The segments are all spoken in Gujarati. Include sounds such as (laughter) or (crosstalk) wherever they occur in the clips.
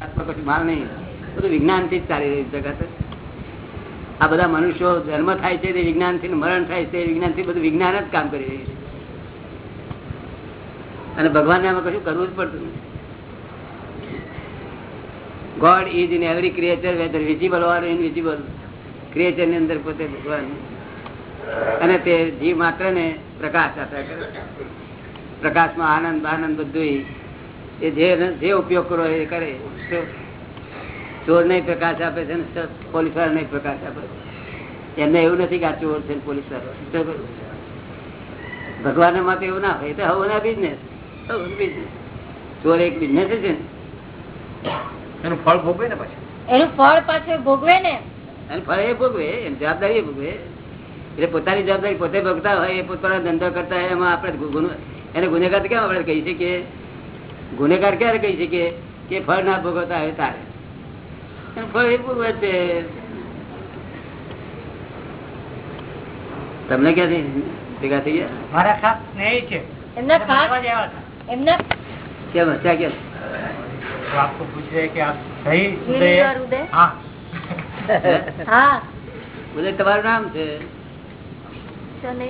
કશું માલ નહીં. બધું વિજ્ઞાનથી જ ચાલી રહ્યું જગત. આ બધા મનુષ્યો જન્મ થાય છે તે વિજ્ઞાનથી મરણ થાય છે વિજ્ઞાનથી બધું વિજ્ઞાન જ કામ કરી રહ્યું છે. અને ભગવાનને આમાં કશું કરવું જ પડતું God is in every creature whether visible or invisible ક્રિએચરની અંદર પોતે ભગવાન. અને તે જીવ માત્ર ને પ્રકાશ આપ્યા કરે પ્રકાશમાં આનંદ આનંદ બધું એ જે જે ઉપયોગ કરો એ કરે. ચોર નહીં પ્રકાશ આપે છે ને પોલીસવાળા નહીં પ્રકાશ આપે એમને એવું નથી કે આ ચોર છે પોલીસ વાળો ભગવાન માટે એવું ના હોય. એ તો હવના બિઝનેસ બિઝનેસ ચોર એક બિઝનેસ છે ને. એનું ફળ ભોગવે ને પાછું? એનું ફળ પાછું ભોગવે ને. એનું ફળ એ ભોગવે એની જવાબદારી એ ભોગવે. એટલે પોતાની જવાબદારી પોતે ભોગતા હોય એ પોતાના ધંધો કરતા હોય એમાં આપણે ગુનો એને ગુનેગાર કેમ આપણે કહી શકીએ? ગુનેગાર ક્યારે કહી શકીએ કે ફળ ના ભોગવતા હવે તારે? ફળ એ ભોગવે છે. તમને ક્યાંથી ભેગા થઈ ગયા? છે. કેમ? તમારું નામ છે?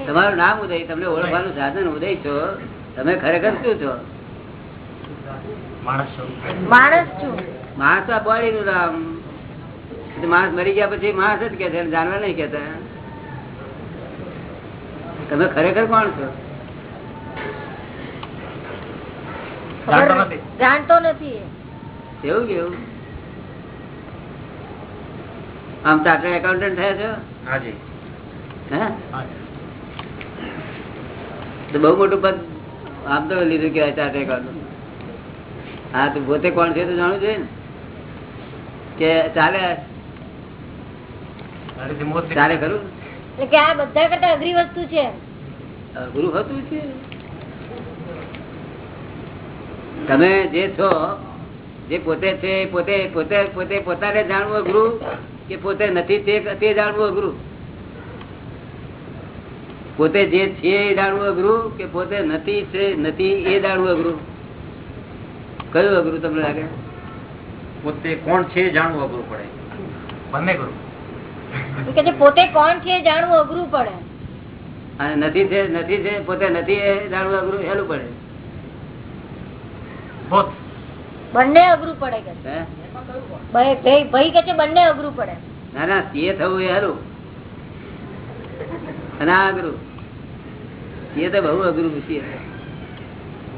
તમારું નામ ઉદય તમને ઓળખવાનું સાધન ઉદય છો. તમે ખરેખર શું છો? માણસ છો. માણસ આ બોડી નું રામ માણસ મરી ગયા પછી માણસ જ કે છે જાનવર નહીં કેતા તમે ખરેખર કોણ છો? જાણતો નથી. એવું કેવું આમ ચાર્ટર્ડ એકાઉન્ટન્ટ થયા છો? હાજી. હે? તો બહુ મોટું પદ આમ તો લીધું કેવાય ચાર્ટર્ડ એકાઉન્ટન્ટ હા તો પોતે કોણ છે તો જાણવું જોઈએ ને. કે ચાલે? મોત ચાલે ખરું? કે આ બધા કરતા અઘરી વસ્તુ છે. ગુરુ હતું છે તમે જે છો જે પોતે છે પોતે પોતે પોતે પોતાને જાણવું અઘરું કે પોતે નથી તે જાણવું અઘરું? પોતે જે છે એ જાણવું અઘરું કે પોતે નથી છે નથી એ જાણવું અઘરું? કયું અઘરું તમને લાગે? પોતે કોણ છે જાણવું અઘરું પડે. બંને જે પોતે કોણ છે જાણવું અઘરું પડે. અને નથી છે નથી છે પોતે નથી એ જાણવું અઘરું હેલું પડે. બંને અઘરું પડે કે. ભાઈ કે છે બંને અઘરું પડે. ના ના તે થવું એ હારું. અને આ અઘરું. તે તો બહુ અઘરું પૂછીએ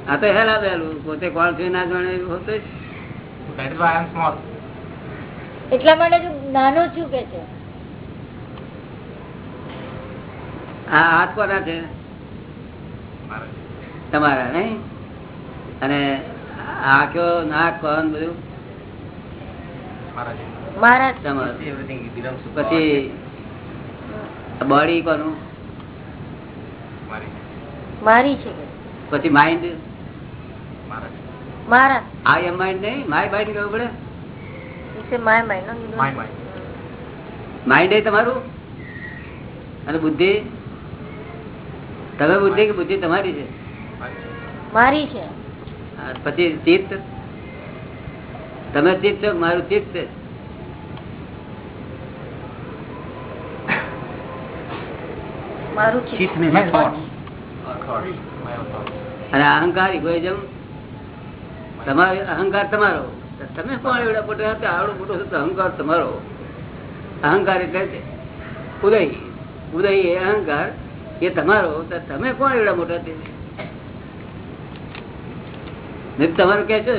આ તો હેલા પહેલું પોતે કોણ છે ના જાણે એવું હોતું એટલા માટે હું નાનો છું કે છે. આ હાથ કોના છે? તમારા નહીં? અને આંખો નાક કોણ બધું? પછી બોડી કોનું? મારી છે. મારી છે. કે પછી માઇન્ડ મારા આઈ એમ માઇન્ડ નહીં માય માઇન્ડ કહેવું પડે? માય માઇન્ડ માઇન્ડ એ તમારું? અને બુદ્ધિ? તમે બુદ્ધિ કે બુદ્ધિ તમારી છે? મારી છે. મારી છે આ પછી ચિત્ત? તમે ચિત્ત છો મારું ચિત્ત છે. અને અહંકાર ઇગોઇઝમ તમારો અહંકાર તમારો. તમે કોણ એવડા મોટા હતા? આવડો મોટો થતો અહંકાર તમારો. અહંકાર એટલે ઉદય. ઉદય એ અહંકાર એ તમારો. તમે કોણ એવડા મોટા તમારું કે છો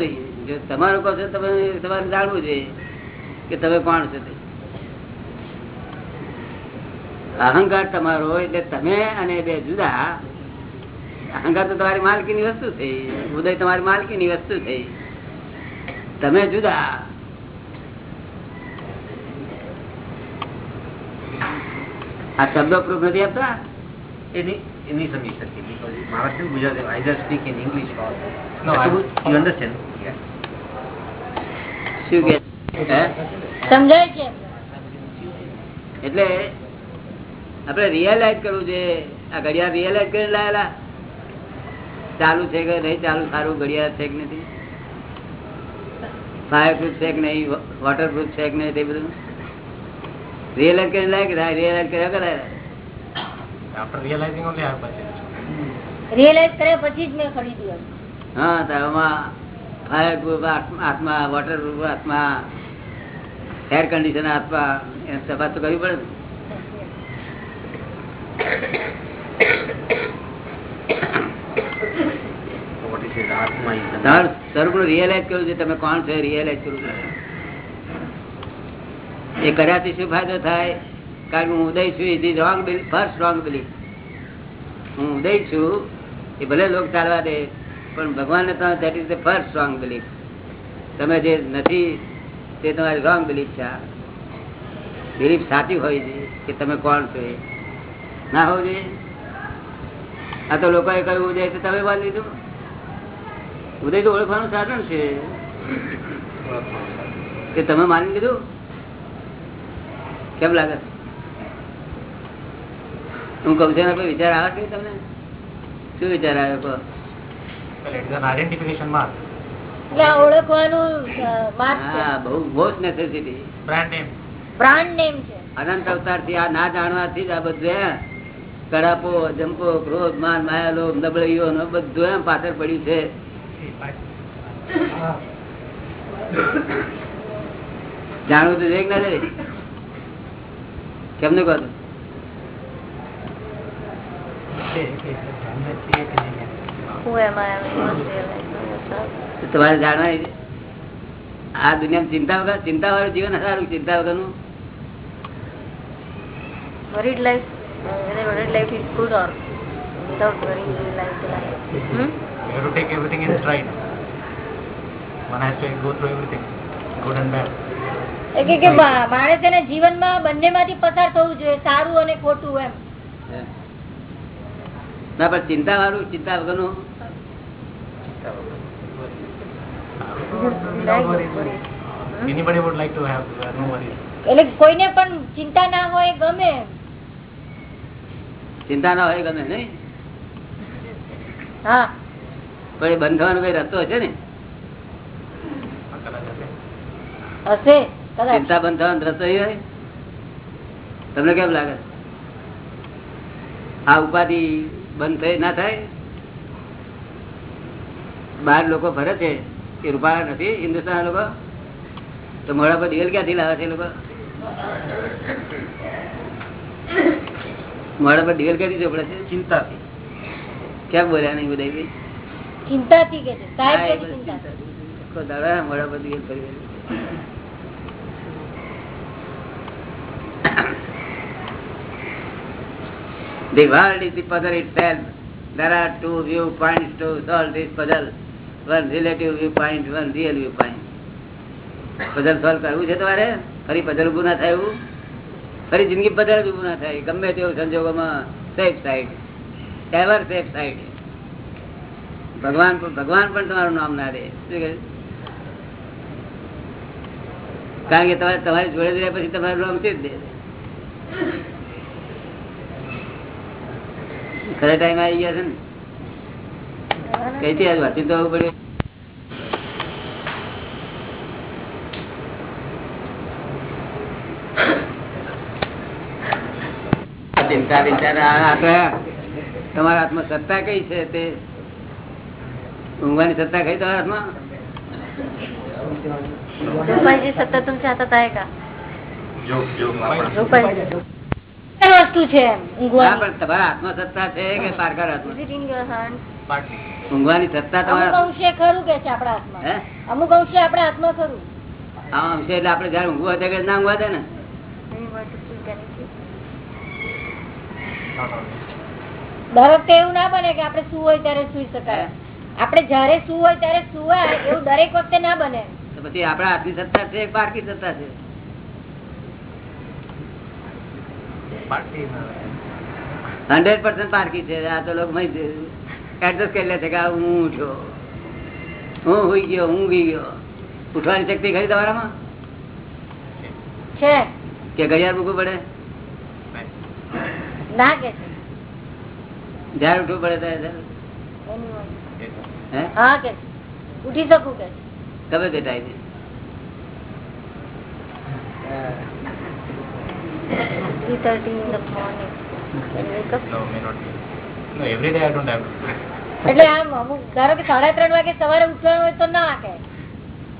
જો તમારું કહો છો તમે તમારે જાણવું જોઈએ કે તમે કોણ છો તે. અહંકાર તમારો એટલે તમે અને બે જુદા. અહંકાર તો તમારી માલકીની વસ્તુ થઈ. ઉદય તમારી માલકી ની વસ્તુ થઈ. તમે જુદા. આ શબ્દો પ્રૂફ નથી આપતા? સમજી મારા શું Gujarati either speak in English or No, I- you understand શું કે? સમજાય છે. એટલે આપણે રિયલાઇઝ કરવું છે. આ ઘડિયાળ રિયલાઇઝ કરીને લાયેલા. ચાલુ છે કે નહીં ચાલુ સારું? ઘડિયાળ છે કે નથી? ફાયરપ્રૂફ છે કે નહીં? વોટરપ્રૂફ છે કે નહીં તે બધું? રિયલાઇઝ કરીને લાગે રિયલાઇઝ કર્યા કરે After રિયલાઇઝિંગ only આ પછી રિયલાઇઝ કર્યા પછી જ મેં ખરીદ્યું હા તો આમાં ફાયર પ્રૂફ આત્મા વોટર પ્રૂફ આત્મા એર કન્ડિશન આત્મા એ તપાસ તો કરવી પડે (coughs) ને So what is it? Atma is the realise કરવું છે, તમે કોણ છો રિયલાઇઝ કરવું છે એ કર્યાથી શું ફાયદો થાય? કારણ કે હું ઉદય છું ઇઝ ફર્સ્ટ રોંગ બિલીફ હું ઉદય છું, એ ભલે લોક ચાલવા દે, પણ ભગવાનને તમે that is first wrong belief તમે જે નથી, તે તમારી રોંગ બિલીફ છે. બિલીફ સાચી હોય છે કે તમે કોણ છો ના હોવું આ તો લોકોએ કહ્યું ઉદય તો તમે માની લીધું? ઉદય તો ઓળખવાનું સાધન છે. કે તમે માની લીધું કેમ લાગે? હું કઉ છું કોઈ વિચાર આવે છે તમને? શું વિચાર આવ્યો આ ઓળખવાનું માર્ક છે. હા બહુ necessity Brand name. Brand name છે. અનંત અવતારથી આ ના જાણવાથી જ આ બધું હે કડાપો જંપો ક્રોધ માન માયા લોભ નબળીઓ બધું એમ પાછળ પડ્યું છે. જાણવું તો જોઈએ ના જોઈએ કેમનું કહો તમારે જાણવાની આ દુનિયામાં ચિંતા વગર ચિંતા વાળું જીવન સારું ચિંતા uh, whether worried life is good or without worrying life. life. Hmm? You have to take everything in stride. One has to go through everything, good and bad. કે કે મા- માણસે એને જીવનમાં બંનેમાંથી પસાર થવું જોઈએ સારું અને ખોટું એમ ના પણ ચિંતા વાળું ચિંતા uh, no worries. એટલે કોઈને પણ ચિંતા ના હોય ગમે ચિંતા ના હોય ગમે નહીં હા પણ એ બંધ થવાનો કઈ રસ્તો હશે ને? ચિંતા બંધ થવાનો રસ્તો એ હોય. તમને કેમ લાગે? આ ઉપાધિ બંધ થઈ ના થાય? બહાર લોકો ફરે છે એ રૂપાળા નથી હિન્દુસ્તાન લોકો? તો મોડા પર દિવેલ ક્યાંથી લાવે છે લોકો? મોડા પર દિવેલ ક્યાંથી ચોપડે છે? ચિંતાથી. કેમ બોલ્યા નહીં બધા? ચિંતાથી કે છે સાહેબ બધી ચિંતા દિવેલ ફરી ફરી. The world is the puzzle itself. There are two viewpoints to solve this puzzle. One relative viewpoint, one real viewpoint. puzzle solve કરવું છે તમારે ફરી puzzle ઊભું ના થાય એવું ફરી જિંદગી જ ઊભું ના થાય ગમે તેવું સંજોગોમાં safe side ever safe side ભગવાન ભગવાન પણ તમારું નામ ના દે કારણ કે તમારે તમારી જોડે રહ્યા પછી તમારું નામ છે જ દે ખરા ટાઈમ આવી ગયા છે ને? કઈથી આજ વાંચી તો આવવું પડ્યું? ચિંતા વિચાર તમારા હાથમાં સત્તા કઈ છે તે? ઊંઘવાની સત્તા કઈ તમારા હાથમાં રૂપાઈજી સત્તા तुमच्या हातात आहे का જોગ જોગ આપણા રૂપાઈજી વસ્તુ છે એમ હા ઊંઘવાની પણ તમારા હાથમાં સત્તા છે કે પારકા હાથમાં Is it in your hand? Partly. ઊંઘવાની સત્તા અમુક તમારા અંશે ખરું કે છે આપણા હાથમાં હે અમુક અંશે આપણા હાથમાં ખરું આમ છે એટલે આપણે જયારે ઊંઘવા હોય ત્યારે ના ઊંઘવા દે ને Maybe what to sleep, can you sleep? Not always. દર વખતે એવું ના બને કે આપણે શું હોય ત્યારે સુઈ શકાય આપણે જયારે શું હોય ત્યારે સુવાય એવું દરેક વખતે ના બને. પછી આપણા હાથની સત્તા છે પારકી સત્તા છે. હંડ્રેડ પર્સન્ટ પારકી છે. આ તો લોકો એડજસ્ટ કરી લે છે કે હું ઉઠ્યો હું હોઈ ગયો હું ઉગી ગયો. ઉઠવાની શક્તિ ખરી તમારામાં? છે. કે ઘડિયાળ મૂકવું પડે? ના કે છે. જયારે ઉઠવું પડે ત્યારે. હે? હા કે ઉઠી શકું કે ગમે તે ટાઈમે Three thirty in the morning. Can you wake up? No, may not be. No, every day I don't have. એટલે આમ અમુક ધારો કે સાડા ત્રણ વાગે સવારે ઉઠવાનું હોય તો ના કે.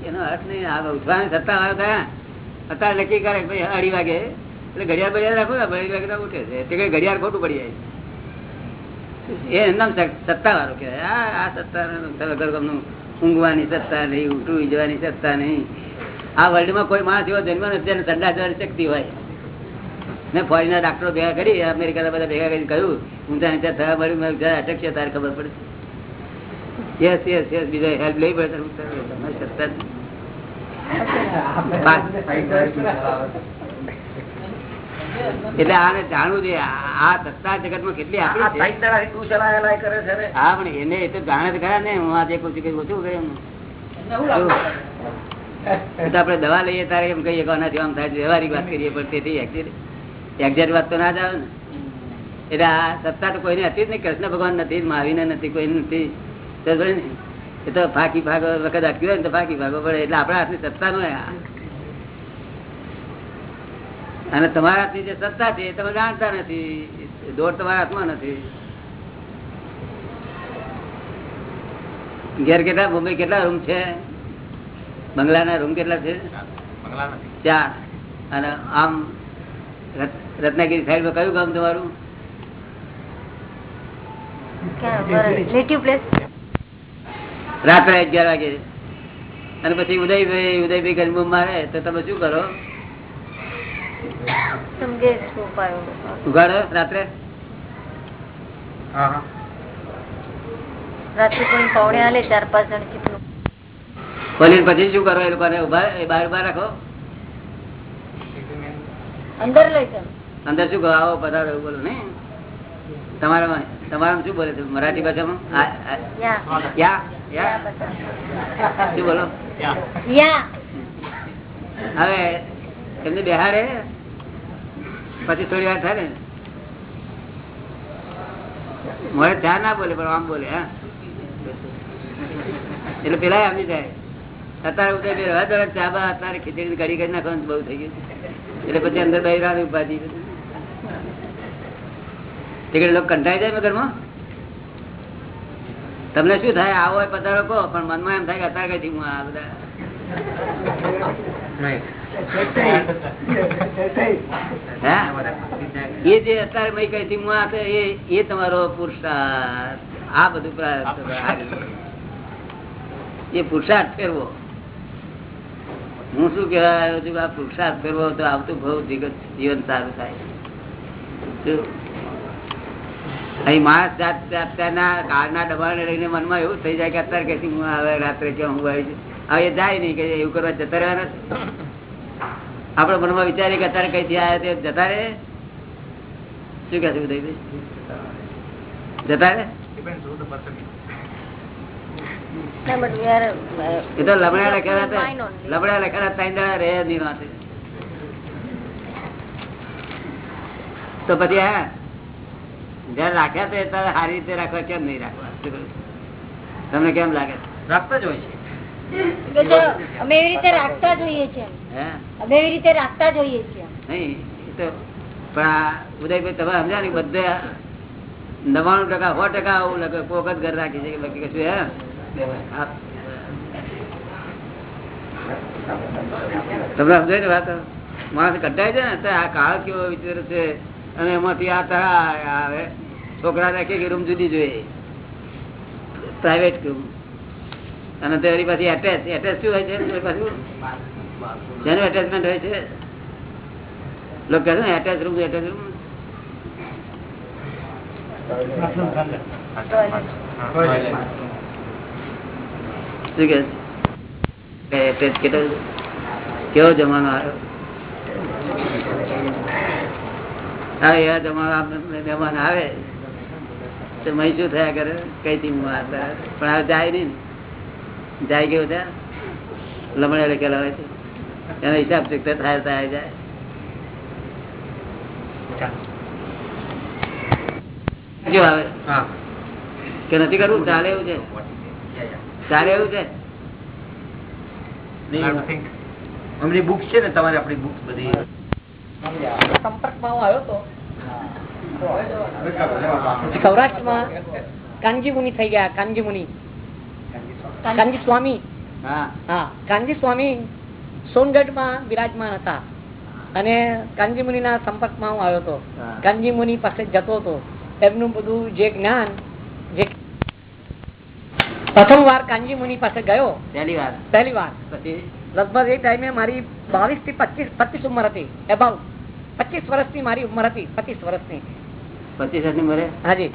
એનો અર્થ નહીં આ ઉઠવાની સત્તા આવે અત્યારે નક્કી કરે ભાઈ અઢી વાગે. એટલે ઘડિયાળ બડિયાળ રાખો ને અઢી વાગે ઉઠે છે. તે કઈ ઘડિયાળ ખોટું પડી જાય. એ ઊંઘવાની સત્તા નહીં, ઉઠવી જવાની સત્તા નહીં. આ વર્લ્ડમાં કોઈ માણસ એવો જન્મ નથી જેને ઠંડા જવાની શક્તિ હોય. મેં ફોરીના ડાક્ટરો ભેગા કરી, અમેરિકાના બધા ભેગા કરી કહ્યું ઊંધા ત્યાં થવા મળ્યું, મેં અટકશે, તારે ખબર પડશે યસ યસ યસ બીજા હેલ્પ લઈ પડે તમારી સત્તા એટલે આને જાણવું જોઈએ આ સત્તા જગતમાં કેટલી હા પણ એને એ તો જાણે જ ખરા ને હું આજે પૂછું છું કે ઓછું કરે એમ. એ તો આપણે દવા લઈએ તારે એમ કહીએ કોનાથી આમ થાય વ્યવહારિક વાત કરીએ પણ તેથી એક્ઝેક્ટ વાત તો ના જ આવે ને. એટલે આ સત્તા તો કોઈને હતી જ નહીં કૃષ્ણ ભગવાન નથી મહાવીને નથી કોઈ નથી. તો ભલે ને, એ તો ફાકી ભાગો વખત અટક્યું હોય ને તો ફાકી ફાગો પડે એટલે આપણા હાથની સત્તા નો અને તમારા હાથની જે સત્તા છે તમે જાણતા નથી. દોર તમારા હાથમાં નથી. ઘેર કેટલા મુંબઈ કેટલા રૂમ છે? બંગલાના રૂમ કેટલા છે? ચાર. અને આમ રત્નાગીરી સાઈડમાં કયું ગામ તમારું? રાત્રે અગિયાર વાગે. અને પછી ઉદયભાઈ ઉદયભાઈ ગરબો મારે તો તમે શું કરો? ઉગાડો રાત્રે. હા, હા. રાત્રે કોઈ પૌણે હાલે ચાર પાંચ જણ જેટલું ખોલીને પછી શું કરો? એ લોકોને બહાર ઊભા રાખો. અંદર લઈ અંદર શું આવો પધારો બોલો ને તમારા તમારા શું બોલે છે? મરાઠી ભાષામાં? શું બોલો? હવે એમને બેહારે પછી થોડી વાર થાય ને. મોડે ધ્યાન ના બોલે, પણ આમ બોલે, હા. એટલે પેલા આવી જાય. અત્યારે ચા બા અત્યારે ખીચડી ઘડી કરી નાખવાનું બહુ થઈ ગયું. એટલે પછી અંદર બહેરા ઉપાધિ. કંટાઈ જાય ઘરમાં તમને શું થાય? આવો પધારો કહો, પણ મનમાં એમ થાય કે અત્યારે કઈ હું આ બધા એ જે અત્યારે મેં કહી હતી મુઆ એ તમારો પુરુષાર્થ. આ બધું એ પુરુષાર્થ ફેરવો. હું શું કહેવા આવ્યો છું આ પુરુષાર્થ ફેરવો તો આવતું બહુ જીવન સારું થાય. અહીં માણસ જાત અત્યારના કાળના દબાણને રહીને મનમાં એવું થઈ જાય કે અત્યારે કે હું હવે રાત્રે કેમ હું આવી. હવે જાય નહીં, કે એવું કરવા જતા રહેવાના. આપડે મનમાં વિચારીએ કે અત્યારે કઈ થી આવ્યા તે જતા રે શું કે છે જતા એ તો લખેલા લખેલા રહે તો પછી હા જયારે રાખ્યા તો ત્યારે સારી રીતે રાખવા કેમ નહીં રાખવા? તમને કેમ લાગે? રાખતા જ હોય છે. અમે એવી રીતે રાખતા જોઈએ છીએ. અમે એવી રીતે રાખતા જોઈએ છીએ નહીં તો પણ ઉદયભાઈ તમે સમજ્યા ને બધે નવાણું ટકા સો ટકા આવું લગે કોક જ ઘર રાખી છે કે બાકી કશું હે? તમને સમજાય ને વાત? માણસ કંટાય છે ને તો આ કાળ કેવો વિચાર છે. અને એમાંથી આ તરા આવે. છોકરા રાખે કે રૂમ જુદી જોઈએ. પ્રાઇવેટ રૂમ અને તેની પાછી એટેચ એટેચ શું હોય છે પાછું? જેનું એટેચમેન્ટ હોય છે. લોકો રૂમ એટેચ રૂમ કેવો જમાનો આવ્યો? હા એવા જમાનો મહેમાન આવે. તો મહી શું થયા કરે, કઈ થી પણ હવે જાય નહીં. જાય કેવું ત્યાં? લમણે લખેલા હોય છે. એનો હિસાબ ચૂકતા થાય થાય જાય. જો આવે? કે નથી કરવું? ચાલે એવું છે? ચાલે એવું છે? I have to think. અમની બુક્સ છે ને તમારે આપણી બુક્સ બધી. સંપર્કમાં હું આવ્યો તો. સૌરાષ્ટ્રમાં કાનજી મુનિ થઈ ગયા કાનજી મુનિ કાનજી સ્વામી. હા. હા કાનજી સ્વામી સોનગઢમાં બિરાજમાન હતા. અને કાનજી મુનિના સંપર્કમાં હું આવ્યો હતો. કાનજી મુનિ પાસે જતો હતો. એમનું બધું જે જ્ઞાન જે પ્રથમ વાર કાનજી મુનિ પાસે ગયો. પહેલી વાર. પહેલી વાર. પછી? લગભગ એ ટાઈમે મારી બાવીસથી પચીસ પચીસ ઉંમર હતી. એબાઉટ પચીસ વર્ષની મારી ઉંમર હતી. પચીસ વર્ષની. પચીસ વર્ષની ઉંમરે? હાજી.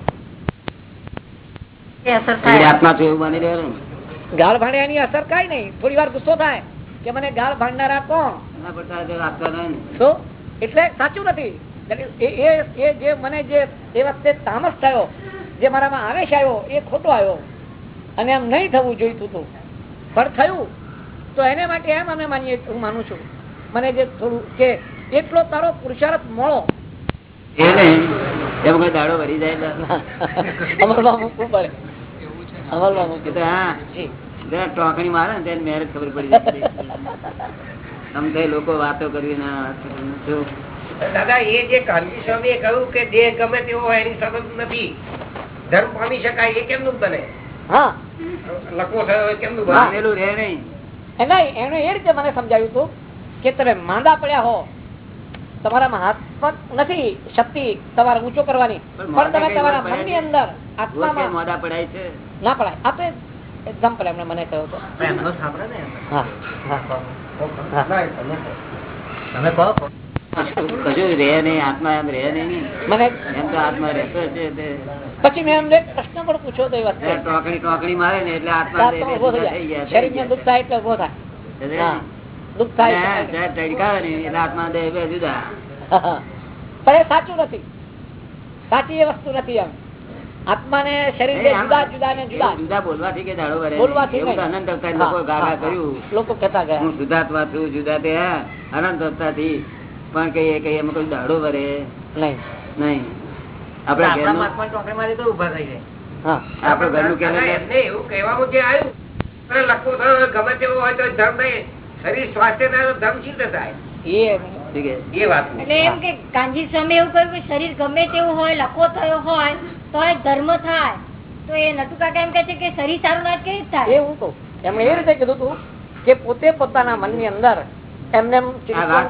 એ અસર થાય. આત્મા એવું માની લેવાનું ગાળ ભાણ્યાની અસર કઈ નહીં. થોડી વાર ગુસ્સો થાય. કે મને ગાળ ભાંડનારા કોણ? એટલે સાચું નથી. એ એ- એ જે મને જે એ વખતે તામસ થયો જે મારામાં આવેશ આવ્યો એ ખોટો આવ્યો. અને એમ નહીં થવું જોઈતું હતું પણ થયું. તો એને માટે એમ અમે માનીએ હું માનું છું. મને જે થોડું કે એટલો તારો પુરુષાર્થ મળો. એ નહીં. એમ કોઈ દાડો ભરી જાય (laughs) અમલમાં મૂકવું પડે. અમલમાં મૂકી તો હા. જરા ટોકણી મારે ને ત્યારે મેરેજ ખબર પડી જાય આમ લોકો વાતો કરવી ના દાદા એ જે કાનજી સ્વામી કહ્યું કે દેહ ગમે તેવો હોય એની સંબંધ નથી. ધર્મ પામી શકાય એ કેમનું બને? હા. લખવો થયો કેમનું બને? રહે નહીં. એને એ રીતે મને સમજાવ્યું હતું કે તમે માંદા પડ્યા હો તમારામાં હાથમાં નથી શક્તિ તમારે ઊંચો કરવાની. પણ તમે તમારા મનની અંદર આત્મામાં મોડા પડાય છે? ના પડાય. આપે એક્ઝામ્પલ એમણે મને કહ્યો હતું. તમે કહો. પછી મેં એમને પ્રશ્ન પણ પૂછ્યો ટોકણી ટોકણી મારે ને એટલે આત્મા શરીર ને દુઃખ થાય એટલે ઊભો થાય. દુઃખ થાય એટલે- જરા ટડકાવે ને એટલે આત્મા દેહ જુદા. પણ એ સાચું નથી. સાચી એ વસ્તુ નથી એમ. આત્મા ને શરીર બે જુદા જુદા ને જુદા જુદા બોલવાથી કે દાડો ભરે બોલવાથી એવું તો નહીં. અનંત અવતાર લોકો ગાગા કર્યું. લોકો કહેતા ગયા. હું શુદ્ધાત્મા છું જુદા તે હા, અનંત અવતારથી પણ કહીએ કે એમાં કોઈ દાડો ભરે નહીં. નહીં. આપણા આપણા ઘરનું મહાત્મા ચોકડી માંથી તો ઊભા થઈ જાય. હા. ઘરનું કેલેન્ડર એવું કહેવામાં જે આવ્યું લખવો ગમે તેવું હોય તો ધર્મ નહીં. શરીર સ્વાસ્થ્ય ધર્મ સિદ્ધ થાય. એ. એ વાત એટલે એમ કે કાનજી સ્વામી એવું કહ્યું કે શરીર ગમે તેવું હોય લખો થયો હોય તો એ ધર્મ થાય. તો એ નટુ કાકા એમ કે છે કે શરીર સારું ના કેવી રીતે થાય? એ હું કહું. એમણે એ રીતે કીધું હતું કે પોતે પોતાના મનની અંદર એમને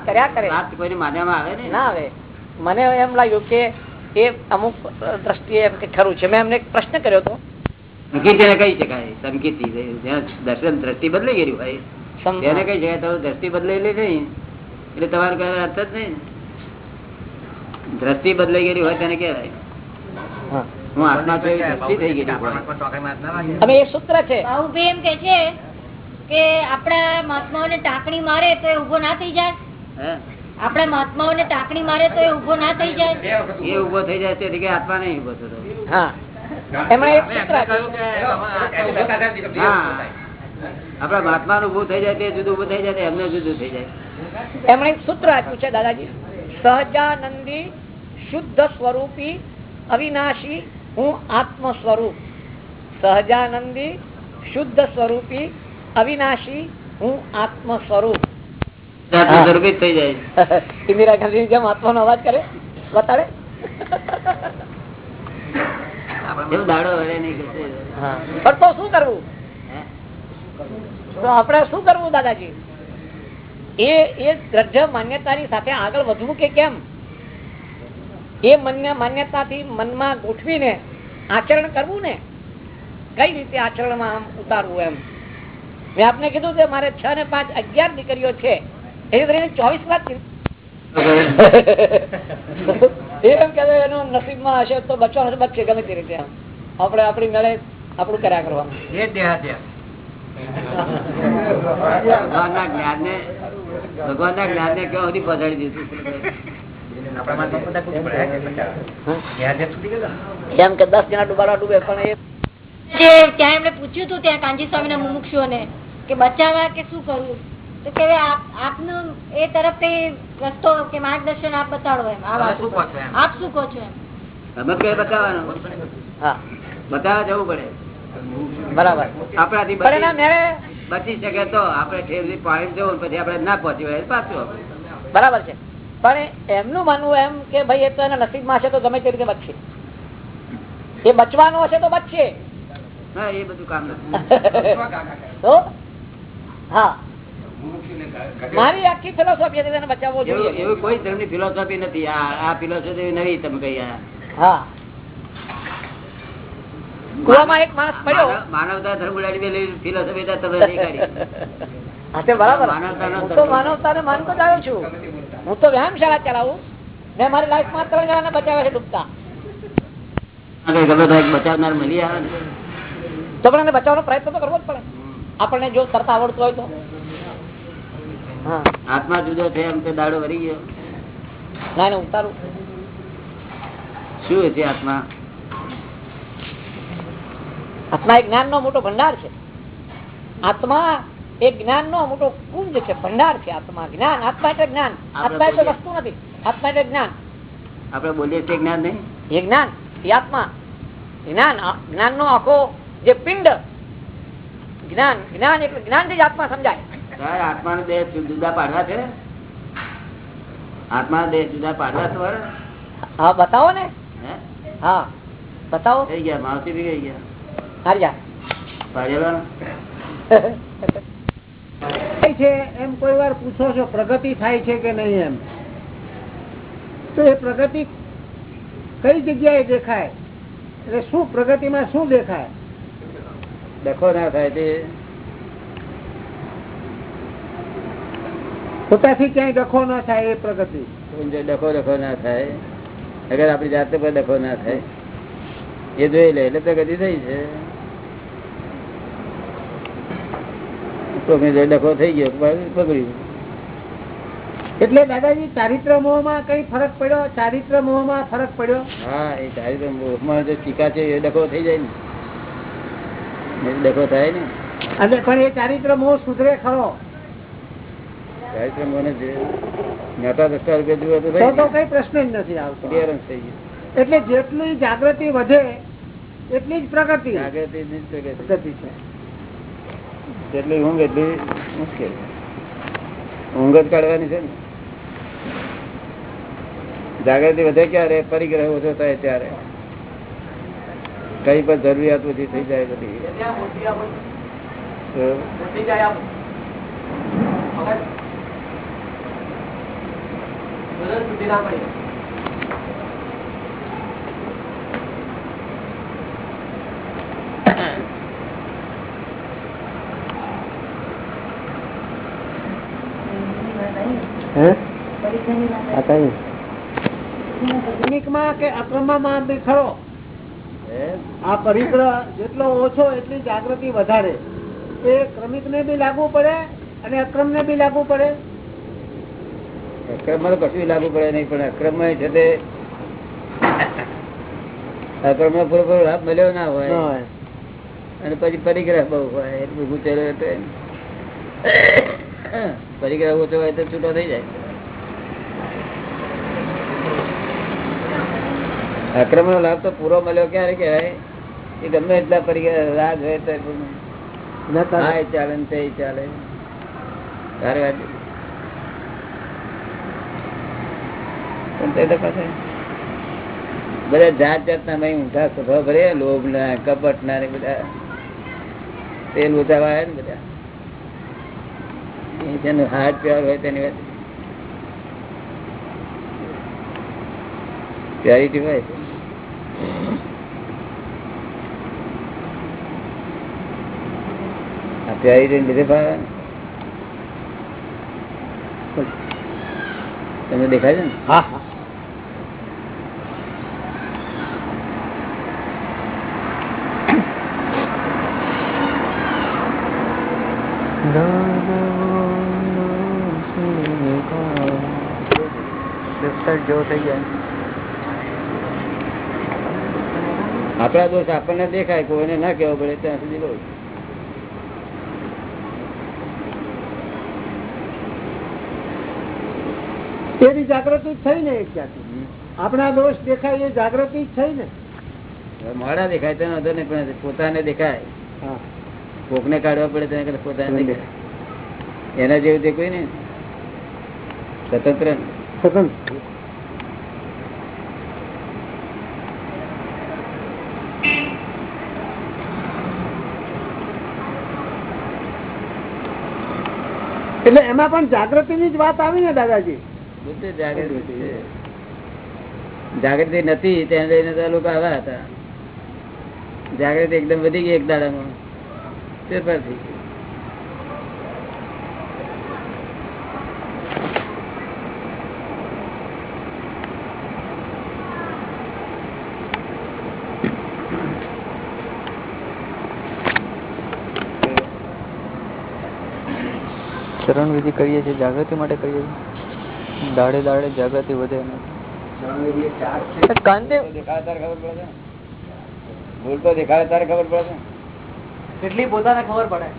કર્યા કરે. આવે ને ના આવે. મને એમ લાગ્યું કે એ અમુક દ્રષ્ટિએ એમ કે ખરું છે. મેં એમને એક પ્રશ્ન કર્યો હતો. સંકિત કહી શકાય. સંકિત દર્શન દ્રષ્ટિ બદલાઈ ગયેલી હોય. એને કહી શકાય તમારું દ્રષ્ટિ બદલાયેલી નહીં. એટલે તમારે કહેવાય અર્થ જ નહીં દ્રષ્ટિ બદલાઈ ગયેલી હોય તેને કહેવાય. હું. આત્મા થઈ ગયેલી આપણા. હવે એ સૂત્ર છે. બાહુભાઈ એમ કે છે કે આપણા મહાત્માઓને ટાંકણી મારે તો એ ઊભો ના થઈ જાય. હે? આપણા મહાત્માઓને ટાંકણી મારે તો એ ઊભો ના થઈ જાય. એ ઊભો થઈ જાય તેથી કે આત્મા નહીં ઊભો થતો. હા. એમણે એક સૂત્ર આપડા મહાત્મા નું ઉભું થઈ જાય તે જુદું ઉભું થઈ જાય એમને જુદું થઈ જાય. એમણે સૂત્ર આપ્યું છે દાદાજી. સહજાનંદી શુદ્ધ સ્વરૂપી અવિનાશી હું આત્મ સ્વરૂપ સહજાનંદી શુદ્ધ સ્વરૂપી અવિનાશી હું આત્મ સ્વરૂપ આત્મા થઈ જાય (laughs) ઇન્દિરા ગાંધી જેમ આત્માનો અવાજ કરે બતાડે. પણ તો શું કરવું? તો આપણે શું કરવું દાદાજી? એ એ દ્રઢ માન્યતાની સાથે આગળ વધવું કે કેમ? એ મનને માન્યતાથી મનમાં ગોઠવીને આચરણ કરવું ને? કઈ રીતે આચરણમાં આમ ઉતારવું એમ? મેં આપને કીધું કે મારે છ ને પાંચ અગિયાર દીકરીઓ છે. કરીને ચોવીસ વાત એમ કે એનું નસીબમાં હશે તો બચવાનો બચશે ગમે તે રીતે આપણે આપણી મેળે આપણું કર્યા કરવાનું. એ દેહાદ્યા. (laughs) ભગવાનના ના જ્ઞાન ને ક્યાં સુધી પહોંચાડી દીધું? એમ કે દસ જણા ડૂબાડવા ડૂબે પણ એ ત્યાં એમને પૂછ્યું હતું ત્યાં કાંજી સ્વામી ના મુમુક્ષુઓને કે બચાવવા કે શું કરવું? તો કે આપનું એ રસ્તો કે માર્ગદર્શન આપ બતાડો એમ? આપ શું કહો છો એમ? અમે કઈ બતાવવાનું? બતાવવા જવું પડે. બરાબર. આપણાથી મેળે. બચી શકે તો આપણે પાણી જવું પછી આપણે ના પહોંચી વળે પાછું બરાબર છે. પણ એમનું માનવું એમ કે ભાઈ એ તો એના નસીબમાં હશે તો ગમે તે રીતે બચશે. એ બચવાનું હશે તો બચશે. હા એ બધું કામ નથી. હા. મારી આખી ફિલોસોફી હતી તેને બચાવવો જોઈએ. એવું કોઈ ધર્મની ફિલોસોફી નથી. આ આ ફિલોસોફી નવી તમે કહી હા. કુવામાં એક માણસ પડ્યો. માનવતા ધર્મ ફિલોસોફી તમે હા તો માનવતાને માનતો જ આવ્યો છું. હું તો વ્યાયામશાળા ચલાવું. મેં મારી લાઈફમાં ત્રણ જણાને બચાવ્યા છે ડૂબતા. બચાવનાર મળી આવે ને. તો પણ એને બચાવવાનો પ્રયત્ન તો કરવો જ પડે. આપણને જો તરતા આવડતું હોય તો. હા. આત્મા જુદો છે એમ તે દાડો વરી ગયો. ના ને ઉતારું. શું છે આત્મા આત્મા એક જ્ઞાન નો મોટો ભંડાર છે. આત્મા એક જ્ઞાન નો મોટો કુંજ છે ભંડાર છે આત્મા. જ્ઞાન આત્મા એટલે જ્ઞાન. આત્મા એટલે વસ્તુ નથી. આત્મા એટલે જ્ઞાન. આપડે બોલીએ છીએ જ્ઞાન નહીં? એ જ્ઞાન એ આત્મા. જ્ઞાન જ્ઞાન નો આખો જે પિંડ જ્ઞાન જ્ઞાન એટલે જ્ઞાનથી જ આત્મા સમજાય. આત્મા દેહ જુદા પાડવા છે? આત્મા દેહ જુદા પાડવા તો હા બતાવો ને. હે? હા બતાવો. થઈ ગયા માવતી બી ગઈ ગયા. (laughs) છે એમ કોઈ વાર પૂછો છો પ્રગતિ થાય છે કે નહીં એમ? તો એ પ્રગતિ કઈ જગ્યાએ દેખાય? એટલે શું પ્રગતિમાં શું દેખાય? ડખો ના થાય તે. પોતાથી ક્યાંય ડખો ના થાય એ પ્રગતિ. ડખો ડખો ના થાય. અગર આપણી જાતે પર ડખો ના થાય. એ જોઈ લે એટલે પ્રગતિ થઈ છે કોકની જોડે ડખો થઈ ગયો પકડ્યું એટલે દાદાજી ચારિત્ર મોહમાં કઈ ફરક પડ્યો? ચારિત્ર મોહમાં ફરક પડ્યો? હા એ ચારિત્ર મોહમાં જે ટીકા છે એ ડખો થઈ જાય ને. ડખો થાય ને. અને પણ એ ચારિત્ર મોહ સુધરે ખરો. ચારિત્ર મોહને જે મોટા દસતા રૂપિયા જુએ તો ને. કઈ પ્રશ્ન જ નથી આવતો. ક્લિયરન્સ થઈ ગયું. એટલે જેટલી જાગૃતિ વધે એટલી જ પ્રગતિ. જાગૃતિ. પ્રગતિ છે. જેટલી ઊંઘ એટલી મુશ્કેલ. ઊંઘ જ કાઢવાની છે ને. જાગૃતિ વધે ક્યારે? પરિગ્રહ ઓછો થાય ત્યારે. કઈ પણ જરૂરિયાત ઓછી થઈ જાય બધી. ક્રમિકમાં કે અક્રમમાં બી ખરો. આ પરિગ્રહ જેટલો ઓછો એટલી જાગૃતિ વધારે. એ ક્રમિક ને બી લાગુ પડે અને અક્રમ ને બી લાગુ પડે. અક્રમમાં તો કશું લાગુ પડે નહીં પણ અક્રમમાં છે તે અક્રમ અક્રમમાં પૂરેપૂરો લાભ મળ્યો ના હોય. અને પછી પરિગ્રહ બહુ હોય એટલું ગુચેલો પરિગ્રહ ઓછો હોય તો છૂટો થઈ જાય. અક્રમ નો લાભ તો પૂરો મળ્યો ક્યારે કહેવાય? એ ગમે એટલા પરિગ્રહ રાજ હોય તો ચાલે ને તે ચાલે. તારે વાત બધા જાત જાતના ના ઊંધા સ્વભાવ ભરે લોભ ના કપટ ના બધા. તેલ ઉધાવા આવે ને બધા. જેનું હાથ પ્યોર હોય તેની વાત પ્યોરિટી હોય. આ પ્યોરિટી લીધે ભાવે ને. તમને દેખાય છે ને? હા હા. આપણા દોષ આપણને દેખાય કોઈને ના કેવો પડે ત્યાં સુધી બહુ એ જાગૃતિ થઈ ને જાતની આપણા દોષ દેખાય એ જાગૃતિ થઈ ને. મોડા દેખાય તેનો વાંધો નહીં પણ પોતાને દેખાય. કોકને કાઢવા પડે તેને કરતા પોતાને દેખાય. એના જેવું તે કોઈ ને સ્વતંત્ર? સ્વતંત્ર. એટલે એમાં પણ જાગૃતિ ની જ વાત આવી ને દાદાજી? જાગૃતિ નથી, તેને લઈને તો લોકો આવ્યા હતા. જાગૃતિ એકદમ વધી ગઈ એક દાડામાં. ફેરફાર થઈ ગયો. વિધિ કરીએ છીએ જાગૃતિ માટે કરીએ છીએ. દાડે દાડે જાગૃતિ વધે કાંતિ દેખાડે તારે ખબર પડે ભૂલ તો દેખાડે તારે ખબર પડે કેટલી પોતાને ખબર પડે?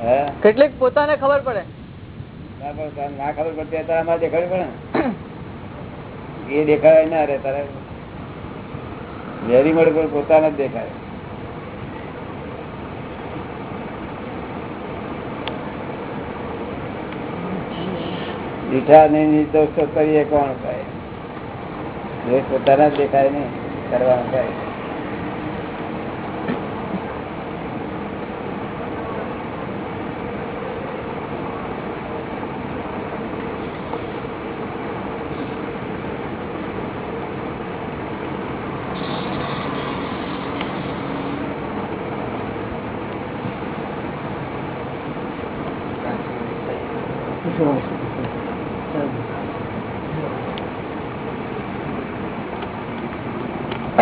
હે? કેટલીક પોતાને ખબર પડે. ના ના ખબર પડતી હોય તારે અમારે દેખાડવી પડે. એ દેખાય ના રે તારે. વેરી મળે પણ પોતાને જ દેખાય દીઠા ને નિર્દોષ તો કરીએ કોણ થાય જે પોતાના જ દેખાય ને કરવાનું થાય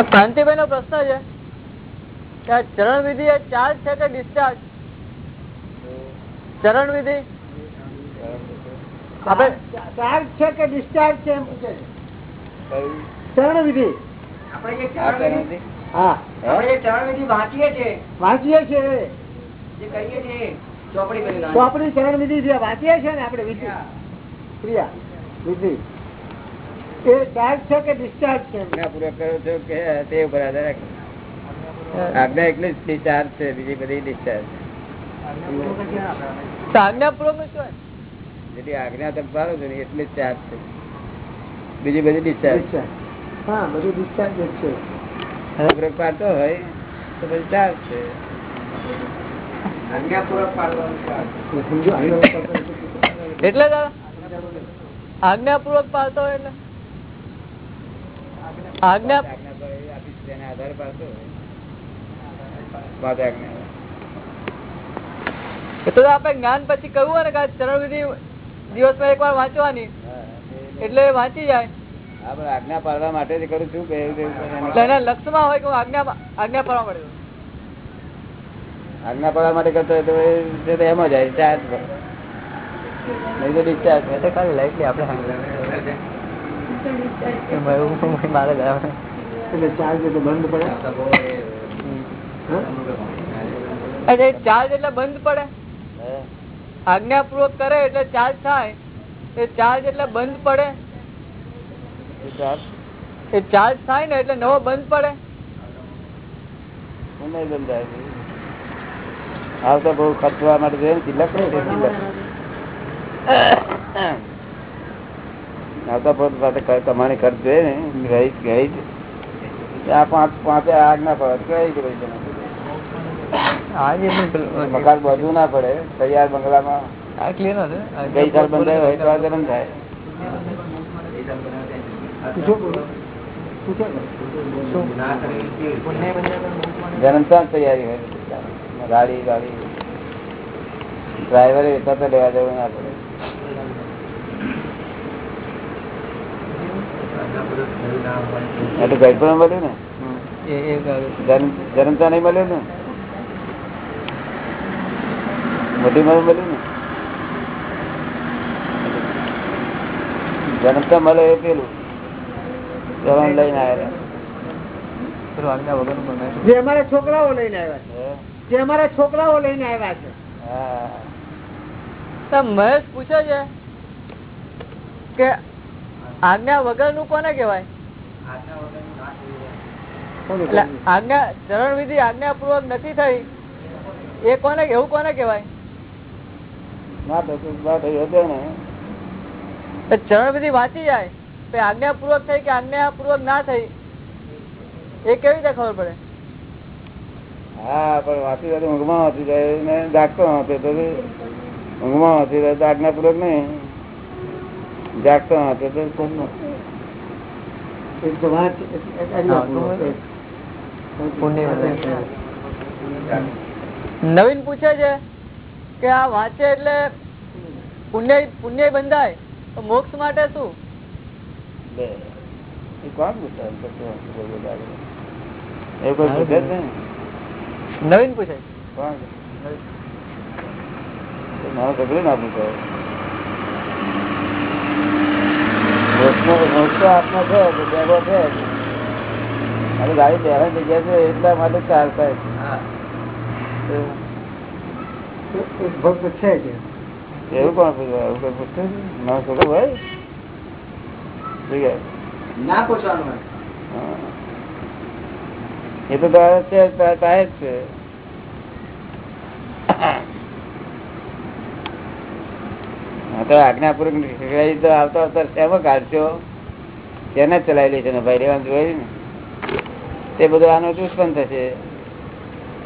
કાંતિભાઈ નો પ્રશ્ન છે કે ચરણ વિધિ એ ચાર્જ છે કે ડિસ્ચાર્જ? ચરણ વિધિ ચાર્જ છે કે ડિસ્ચાર્જ છે એમ પૂછે ચરણ વિધિ આપણે જે ચરણ ચરણ વિધિ વિધિ? હા. આપણે જે ચરણ વિધિ વાંચીએ છીએ વાંચીએ છીએ. જે કરીએ છીએ ચોપડી ચરણ વિધિ વાંચીએ છીએ ને આપણે વિધિ. ક્રિયા. વિધિ. એ ચાર્જ છે કે ડિસ્ચાર્જ છે? એમ? કરો છો કે તે ઉપર આધાર રાખે. આજ્ઞા એટલી ડિસ્ચાર્જ છે બીજી બધી ડિસ્ચાર્જ આજ્ઞાપૂર્વકનું શું જેટલી આજ્ઞા તમે પાડો છો ને એટલી ચાર્જ છે. બીજી બધી ડિસ્ચાર્જ હા બધું ડિસ્ચાર્જ જ છે. પૂર્વક પાડતો હોય તો પછી ચાર્જ છે. પાડવાનું આગળ કરતા એટલે આજ્ઞાપૂર્વક પાડતો હોય એટલે? આજ્ઞા? તેના આધારે પાંચ તો આપણે જ્ઞાન પછી કહ્યું હોય ને કે ચરણ વિધિ દિવસમાં એકવાર વાંચવાની? એટલે વાંચી જાય. આજ્ઞા પાડવા માટે જ કરું છું કે એના લક્ષમાં હોય કે હું આજ્ઞા આજ્ઞા પાડવા માટે? આજ્ઞા પાડવા માટે કરતો હોય તો એમ જ જાય ચાર્જ નહીં તો ડિસ્ચાર્જ લાઈટલી આપણે મારે જ એટલે ચાર્જ એટલે બંધ પડે? હા? ચાર્જ એટલે બંધ પડે. આજ્ઞાપૂર્વક કરે એટલે ચાર્જ થાય. એ ચાર્જ એટલે બંધ પડે. એ ચાર્જ થાય ને એટલે નવો બંધ પડે. નહીં બંધાય હાલ તો બહુ ખર્ચવા માટે જોઈએ ને તિલક ને તે તિલક આવતા પોત પાસે કમાણી ખર્ચ જોઈએ ને રહી ગઈ આ પાંચ પાંચે આગ ના પડે કઈ રહી આજે મકાન બધું ના પડે તૈયાર બંગલામાં? ગઈ સાલ બંધાયો હોય તો આ ગરમ થાય. જન્મતા તૈયારી હોય. ગાડી ગાડી. ડ્રાઈવરે વેચાતા લેવા જવું ના પડે. એટલે ગઈ મળ્યું ને? એ- એ ગાડી. જન્મ- જન્મતા નહીં મળ્યું ને? મોટી માં મળ્યું ને? જન્મતા મળે એ પેલું. જવાન લઈને આવેલા પેલું આજ્ઞા વગરનું પણ નહીં. જે અમારા છોકરાઓ લઈને આવ્યા છે. જે અમારા છોકરાઓ લઈને આવ્યા છે. મહેશ પૂછે છે કે આજ્ઞા વગરનું કોને કેવાય આજ્ઞા ચરણ વિધિ આજ્ઞાપૂર્વક નથી થઈ એ કોને એવું કોને તો ચરણ વિધિ વાંચી જાય તો આજ્ઞાપૂર્વક થઈ કે આજ્ઞા પૂર્વક ના થઈ એ કેવી રીતે ખબર પડે? હા પણ વાંચી જાય તો ઊંઘમાં વાંચી જાય ને જાગતો વાંચે તો ઊંઘમાં વાંચી જાય તો આજ્ઞાપૂર્વક નહીં. જાગતો હતો તો કોણ નવીન પૂછે છે કે આ વાંચે એટલે પુણ્ય પુણ્ય બંધાય? તો મોક્ષ માટે શું? નવીન પૂછે. કોણ? મારો છોકરી ના આત્મા છે તો છે. હવે ગાડી બેહવાની જગ્યા છે એટલા માટે ચાર થાય ભક્ત છે કે એવું કોણ પૂછે એવું કોઈ પૂછતું ના છોકરો હોય. ના પૂછવાનું એ તો તારે છે તારે જ છે હા તો આજ્ઞાપૂર્વક શીખવાડી તો આવતો આવતા શેમાં કાઢશો? તેને જ ચલાવી છે ને ભાઈ રેવાનું જોઈ ને? તે બધું આનો દુષ્પન થશે.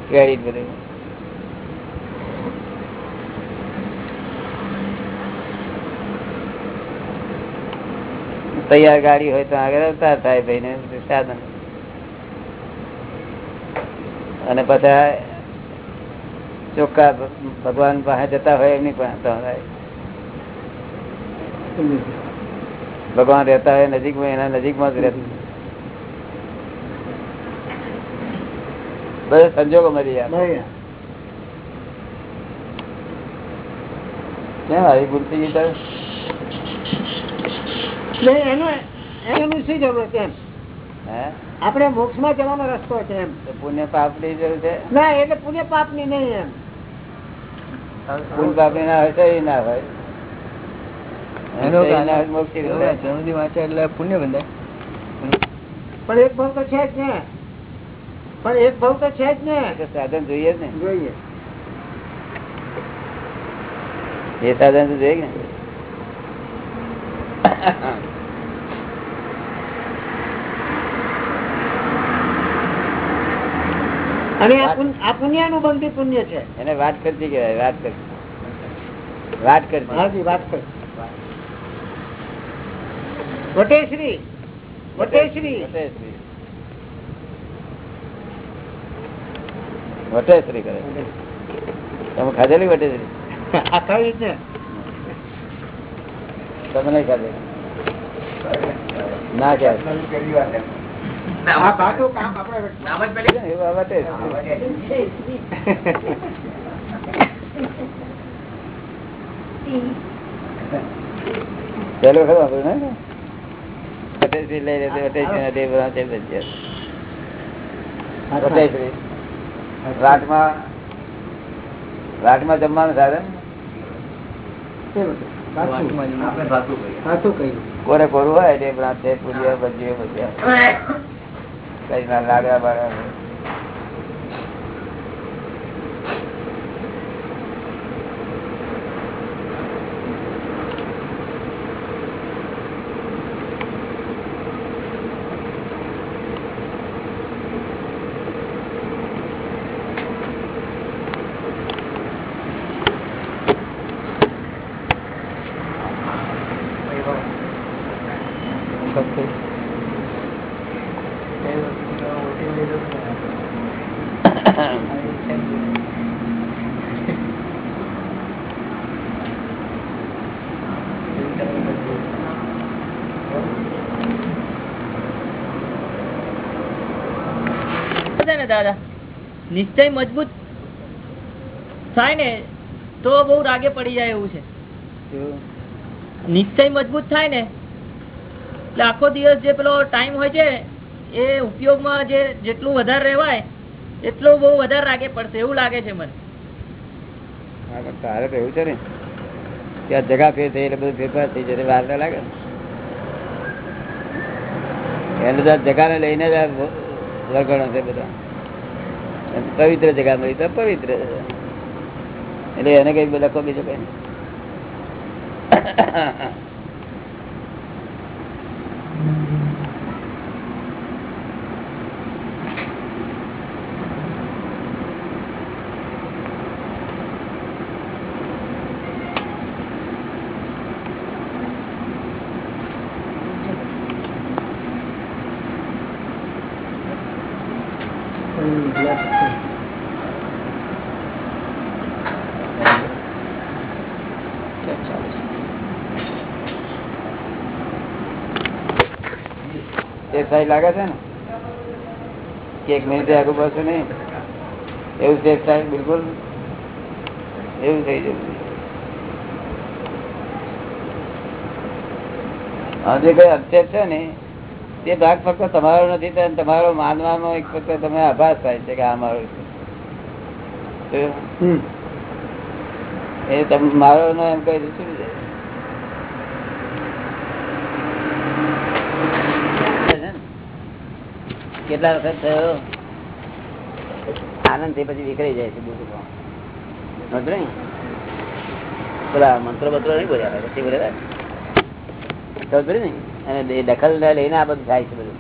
ક્રેડિટ બધું. તૈયાર ગાડી હોય તો આગળ અવતાર થાય ભાઈ ને સાધન. અને પછી ચોખ્ખા ભગવાન પાસે જતા હોય એમની પાસે. ભગવાન રહેતા હોય નજીકમાં એના નજીકમાં જ રહેતા બધે સંજોગો મળી જાય કેમ આવી ભૂલ થઈ ગઈ તારે? આપણે મોક્ષમાં જવાનો રસ્તો છે એમ. પુણ્ય પાપની જરૂર છે? ના એટલે પુણ્ય પાપની નહીં એમ. પુણ્ય પાપની ના હોય ના હોય એનો તો એ ના હોય મોક્ષી રીતે. ચરણ વાંચે એટલે પુણ્ય બંધાય. પણ એક ભાવ તો છે જ ને. પણ એક ભાવ તો છે જ ને. સાધન જોઈએ જ ને. જોઈએ. એ સાધન તો જોઈએ ને? અને આ પુણ્ય- નું બંધી પુણ્ય છે. એને વાત કરતી કહેવાય વાત કરતી. વાત કરતી. વાત કર વટેશ્રી વટેશ્રી વટેશ્રી વટેશ્રી કરે તમે ખાધેલી વટેશ્રી આ કઈ છે તમે નહીં ખાધેલી ના ક્યારે આ પાછું કામ આપણે નામ જ પેલી એવા વટેશ્રી પેલું ખરું આપણું ને વટેશ્રી લઈ રાતમાં રાતમાં જમવાનું સાધન? કોને કોરે કોરું હોય તે પૂરીઓ ભજીઓ ભજીયા કઈ ના લાડવા બાડવા છે ને દાદા નિશ્ચય મજબૂત થાય ને તો બહુ રાગે પડી જાય એવું છે. નિશ્ચય મજબૂત થાય ને એટલે આખો દિવસ જે પેલો ટાઈમ હોય છે એ ઉપયોગમાં જે જેટલું વધારે રહેવાય એટલું બહુ વધારે રાગે પડશે એવું લાગે છે મને. તારે તો એવું છે ને કે આ જગા ફેર થઈ એટલે બધું ફેરફાર થઈ જશે વાર ના લાગે. આ જગાને લઈને જ આ છે બધા. પવિત્ર જગા મળી તો પવિત્ર એટલે એને કઈ લખો બીજું કઈ સાઈડ લાગે છે ને? કે એક મિનિટ આગળ પડશે નહીં? એવું છે સાહેબ બિલકુલ. એવું થઈ જવું હા જે કઈ અક્ષેપ છે ને તે ભાગ ફક્ત તમારો નથી તમારો માનવામાં એક ફક્ત તમે આભાસ થાય છે કે આ મારો એ તમે મારો નો એમ કહી શું જાય કેટલા વખત થયો? આનંદથી પછી વિખરી જાય છે પેલા મંત્રો મંત્રો નહીં બોલ્યા પછી બોલે સમજ ને? અને દખલ લઈને આ બધું થાય છે બધું.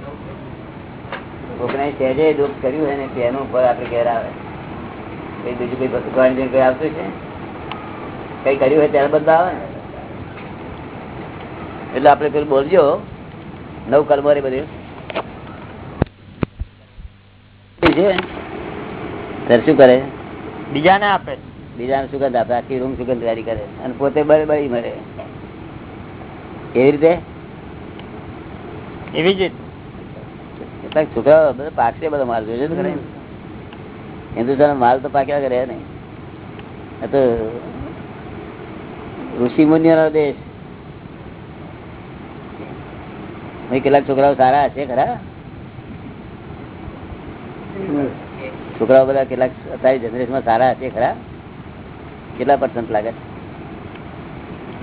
કોકને સહેજે દુઃખ કર્યું હોય ને તેનું ફળ આપણે ઘેર આવે. કઈ બીજું કઈ ભગવાન કઈ આવતું છે? કઈ કર્યું હોય ત્યારે બધા આવે એટલે આપણે પેલું બોલજો. નવ કલમો રે બધું. છે. ત્યારે શું કરે? બીજાને આપે બીજાને સુગંધ આપે આખી રૂમ સુગંધ તૈયારી કરે. અને પોતે બળી બળી મરે. એવી રીતે? એવી જ કેટલાક છોકરાઓ બધા પાકશે બધો માલ જોજો તો ખરા હિન્દુસ્તાન માલ તો પાક્યા કરે નહીં. આ તો ઋષિ મુનિઓનો દેશ. કેટલાક છોકરાઓ સારા હશે ખરા? છોકરાઓ બધા કેટલાક અત્યારે જનરેશનમાં સારા હશે ખરા? કેટલા પર્સન્ટ લાગે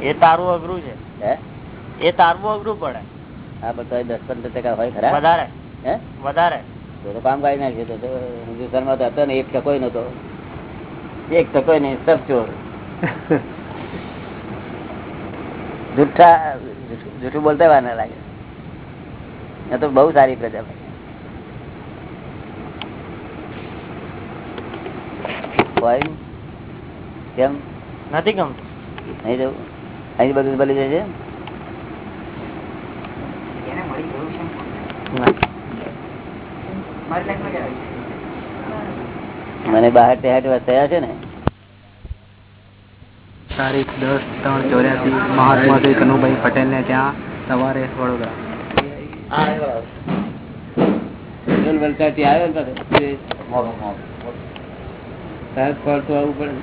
એ તારું અઘરું છે. હે? એ તારવું અઘરું પડે. હા બધા દસ પંદર ટકા હોય ખરા? વધારે. હે? વધારે. તો તો કામ કાઢી નાખ્યું તો હિન્દુસ્તાનમાં તો હતો ને એક ટકો નતો એક ટકો નહીં સબ ચોર. જુઠ્ઠું જુઠ્ઠું બોલતા વાર ના લાગે. એ તો બહુ સારી પ્રજા હોય કેમ? નથી ગમતું. નહીં જવું અહીં બધું ભલી જાય છે? મને બહાર ટેહાટ થયા છે ને. તારીખ દસ ત્રણ ચોર્યાસી મહાત્મા શ્રી કનુભાઈ પટેલ ને ત્યાં સવારે વડોદરા. આવ્યો. તારે ફળ તો આવવું પડે.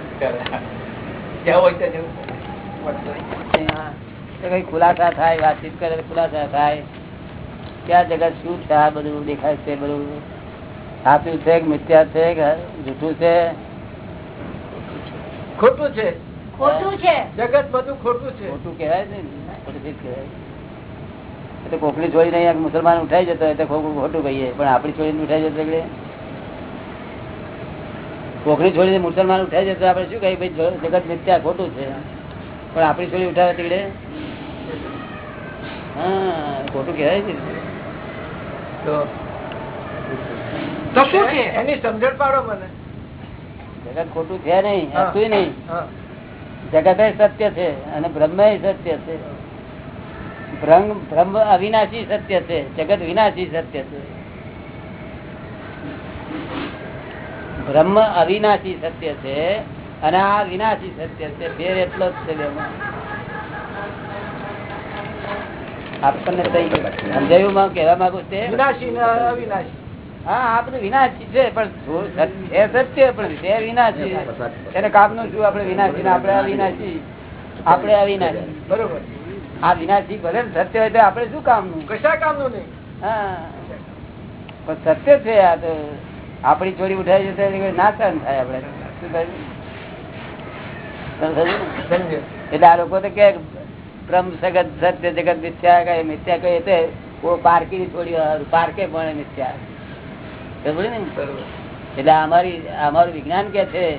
તો કઈ ખુલાસા થાય વાતચીત કરે ખુલાસા થાય. ક્યાં જગત શું છે આ બધું દેખાય છે બધું. સાચું છે કે મિથ્યા છે કે જૂઠું છે? ખોટું છે. ખોટું છે. જગત બધું ખોટું છે. ખોટું કહેવાય ને ખોટું કહેવાય. કોકની છોડી નહીં મુસલમાન ઉઠાઈ જતો એટલે ખોટું કહીએ પણ આપણી છોડીને ઉઠાઈ જતો એટલે કોકની છોડીને મુસલમાન ઉઠાઈ જતો આપણે શું કહીએ? ભાઈ જગત મિથ્યા ખોટું છે. પણ આપણી છોડી ઉઠાવે તીડે? હા ખોટું કહેવાય છે. તો તો શું છે એની સમજણ પાડો મને. જગત ખોટું છે નહીં. હતું નહીં. જગત સત્ય છે અને બ્રહ્મ સત્ય છે. બ્રહ્મ બ્રહ્મ અવિનાશી સત્ય છે જગત વિનાશી સત્ય છે. બ્રહ્મ અવિનાશી સત્ય છે અને આ વિનાશી સત્ય છે. ફેર એટલો જ છે આપણને સમજાયું માં કેવા માંગુ છે? વિનાશી અવિનાશી. હા આપડે વિનાશી છે પણ એ સત્ય પણ છે વિનાશી એને કામનું શું આપડે વિનાશી ને આપણે અવિનાશી. આપડે અવિનાશી. બરોબર. આ વિનાશી ભલે સત્ય હોય તો આપડે શું કામનું? કશા કામનું નહીં? હા. પણ સત્ય છે આ તો. આપણી ચોરી ઉઠાઈ જશે ના સહન થાય? સમજ્યો. એટલે આ લોકો તો કે બ્રહ્મ સગત સત્ય જગત મિથ્યા કહે મિથ્યા કહે તે પારકી છોડી પારકે પણ મિથ્યા. ને? એટલે અમારી અમારું વિજ્ઞાન કે છે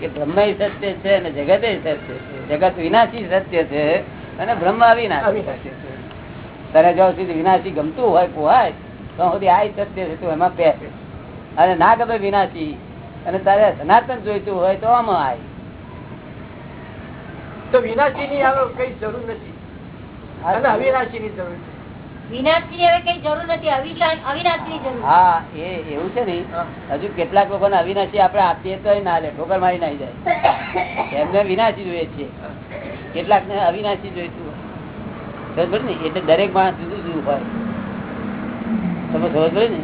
કે બ્રહ્મ સત્ય છે અને જગત સત્ય છે. જગત વિનાશી સત્ય છે અને બ્રહ્મ અવિનાશી. સત્ય છે. તને જો સુધી વિનાશી ગમતું હોય પોહાય તો સુધી આ સત્ય છે તું એમાં પે અને ના ગમે વિનાશી અને તારે સનાતન જોઈતું હોય તો આમાં આય. તો વિનાશી ની હવે કઈ જરૂર નથી. અને અવિનાશી ની જરૂર છે વિનાશની હવે કઈ જરૂર નથી. અવિશા- અવિનાશની જરૂર છે. હા એ એવું છે ને? હજુ કેટલાક લોકોને અવિનાશી આપણે આપીએ તો ના લે. ઠોકર મારી નાઈ જાય. એમને વિનાશી જોઈએ છે. કેટલાક ને અવિનાશી જોઈતું સમજ ને? એટલે દરેક માણસ જુદું જુદું હોય. તમે સમજ ને?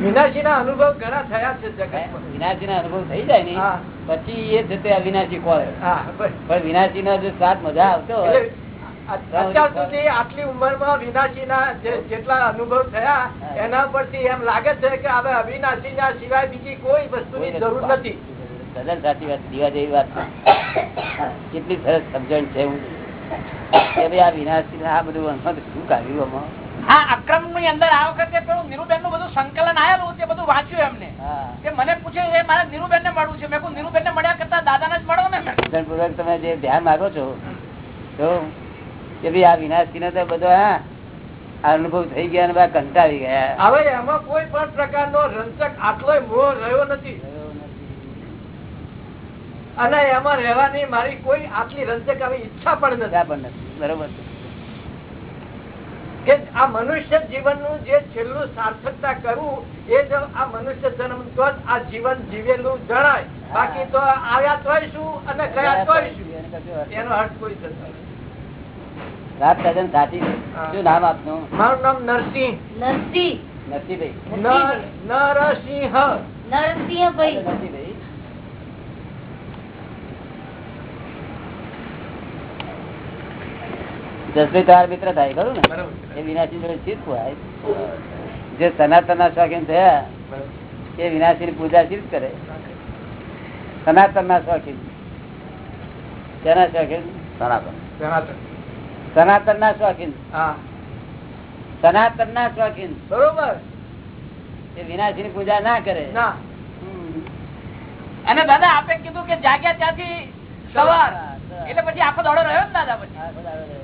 વિનાશી ના અનુભવ ઘણા થયા છે વિનાશી ના અનુભવ થઈ જાય ને? પછી એ છે તે અવિનાશી કોળે. પણ વિનાશી નો જો સ્વાદ મજા આવતો અત્યાર સુધી આટલી ઉંમરમાં વિનાશી ના જેટલા અનુભવ થયા એના પરથી એમ લાગે છે કે હવે અવિનાશી ના સિવાય બીજી કોઈ વસ્તુની જરૂર નથી. સદન સાચી વાત દીવા જેવી વાત કેટલી સરસ સમજણ છે હું કે ભાઈ આ વિનાશી આ બધું શું કાઢ્યું આમાં? હા અક્રમની અંદર આ વખતે પેલું નીરુબેનનું બધું સંકલન આવેલું તે બધું વાંચ્યું એમને. તે મને પૂછે એ મારે નીરુબેન ને મળવું છે? મેં કહું નીરુબેન ને મળ્યા કરતા દાદા ને જ મળો ને. પૂર્વક તમે જે ધ્યાન માંગો છો તો કે ભાઈ આ વિનાશી તો બધો હા અનુભવ થઈ ગયા અને બધા કંટાળી ગયા. હવે એમાં કોઈ પણ પ્રકારનો રંચક આટલો મોહ રહ્યો નથી. અને એમાં રહેવાની મારી કોઈ આટલી રંચક આવી ઈચ્છા પણ નથી. બરોબર છે. બરોબર કે આ મનુષ્ય જીવનનું જે છેલ્લું સાર્થકતા કરવું એ જો આ મનુષ્ય જન્મ તો આ જીવન જીવેલું જણાય. બાકી તો આવ્યા તોય શું અને ગયા તોય શું? એનો અર્થ કોઈ થતો નથી. તદ્દન સાચી શું નામ આપનું? મારું નામ નરસિંહ. નરસિંહ. નરસિંહભાઈ. નર નરસિંહ. નરસિંહભાઈ. નરસિંહભાઈ. જસભાઈ તારા મિત્ર થાય ખરું ને? એ વિનાશી જોડે ચિત્ત હોય જે સનાતન ના શોખીન થયા એ વિનાશી પૂજા ચિત્ત કરે. સનાતન ના શોખીન. તેના શોખીન? સનાતન. સનાતન. સનાતન ના શોખીન. હા. સનાતન ના શોખીન. બરોબર. એ વિનાશી ની પૂજા ના કરે. ના. અને દાદા આપે કીધું કે જાગ્યા ત્યાંથી સવાર. એટલે પછી આખો દોડો રહ્યો ને દાદા પછી હા, બરાબર.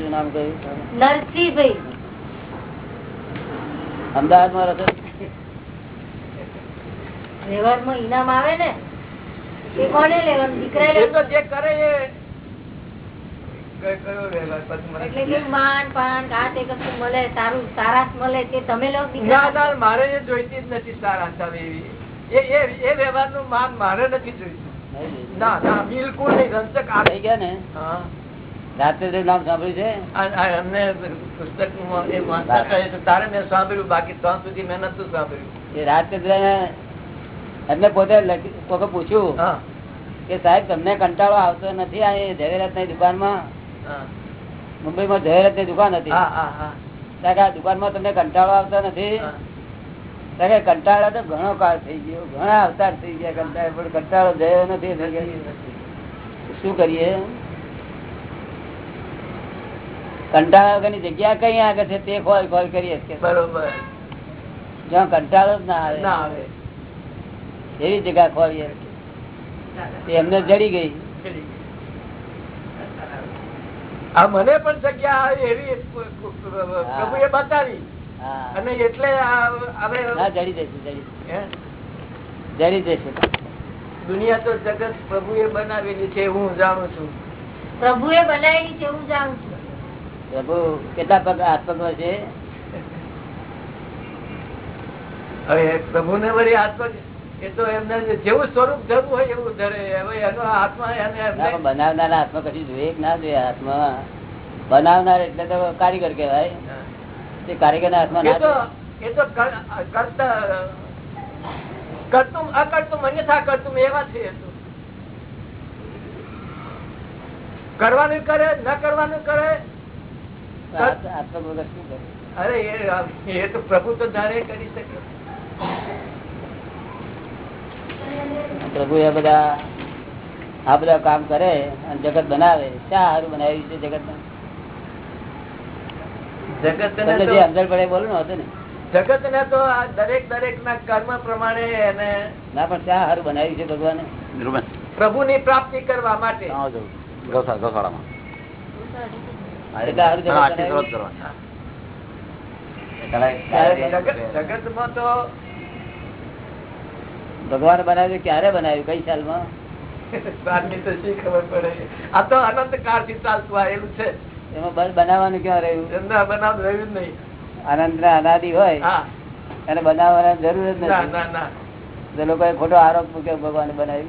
શું નામ કહ્યું? નરસિંહભાઈ. અમદાવાદમાં રહો વ્યવહારમાં ઇનામ આવે ને એ કોને લેવાનું દીકરા લેવાનું જે કરે એ. કયો- કયો વ્યવહાર? પછી મને એટલે કે માન પાન આ તે કશું મળે સારું સારાસ મળે તે તમે લો ના દીકરા મારે નથી સારા સાવ એવી. એ એ એ વ્યવહારનું મારે નથી જોઈતું. ના ના બિલકુલ નહીં રંચક આ થઈ ગયા ને? હા. રાત્રે નામ સાંભળ્યું છે? છે, તારે મેં સાંભળ્યું બાકી ત્યાં સુધી મેં નતું સાંભળ્યું. એ રાત્રે એમને પોતે કોકે પૂછ્યું કે સાહેબ તમને કંટાળો આવતો નથી આ ઝવેરાતની દુકાનમાં? મુંબઈમાં ઝવેરાતની દુકાન હતી. દુકાનમાં તમને કંટાળો આવતો નથી. કંટાળો તો ઘણો કાળ થઈ ગયો ઘણા અવતાર થઈ ગયા કંટાળો પણ કંટાળો જયો નથી. શું કરીએ? કંટાળા વગરની જગ્યા કઈ આગળ છે તે ખોલ ખોલ કરીએ કે બરોબર. જ્યાં કંટાળો જ ના ના આવે. એવી જગ્યા ખોલીએ. એમને જડી ગઈ. આ મને પણ જગ્યા એવી પ્રભુએ બતાવી. અને એટલે આ હવે જડી જશે જડી હે? જડી જશે. દુનિયા તો જગત પ્રભુએ બનાવેલી છે હું જાણું છું. પ્રભુએ બનાવેલી છે હું જાણું છું. પ્રભુ કેટલા પગ હાથ પગમાં છે? હવે પ્રભુને વળી હાથમાં એ તો એમને જેવું સ્વરૂપ ધરવું હોય એવું ધરે. હવે એનો આત્મા એને ના, બનાવનારા હાથમાં કશું જોઈએ ના જોઈએ હાથમાં બનાવનાર એટલે તો કારીગર કહેવાય. તે કારીગર ના હાથમાં એ તો કરતા કરતું અકર્તું અન્યથા કરતું એવા છે એ કરવાનું કરે ન કરવાનું કરે આત્મબોધક તો પ્રભુ એ બધા આ બધા કામ કરે અને જગત બનાવે. શા સારું બનાવ્યું છે જગત જગત જે અંદર પડે બોલો ને હતું ને? જગત ને તો આ દરેક દરેક ના કર્મ પ્રમાણે એને ના પણ શા સારું બનાવ્યું છે ભગવાને? પ્રભુ ની પ્રાપ્તિ કરવા માટે. ગૌશાળામાં. ભગવાન બનાવ્યું ક્યારે બનાવ્યું? કઈ સાલમાં (laughs) બનાવવાનું ક્યાં રહ્યું? આનંદ ના અનાદિ હોય એને બનાવવાની જરૂર નથી. ખોટો આરોપ મૂક્યો ભગવાન બનાવ્યું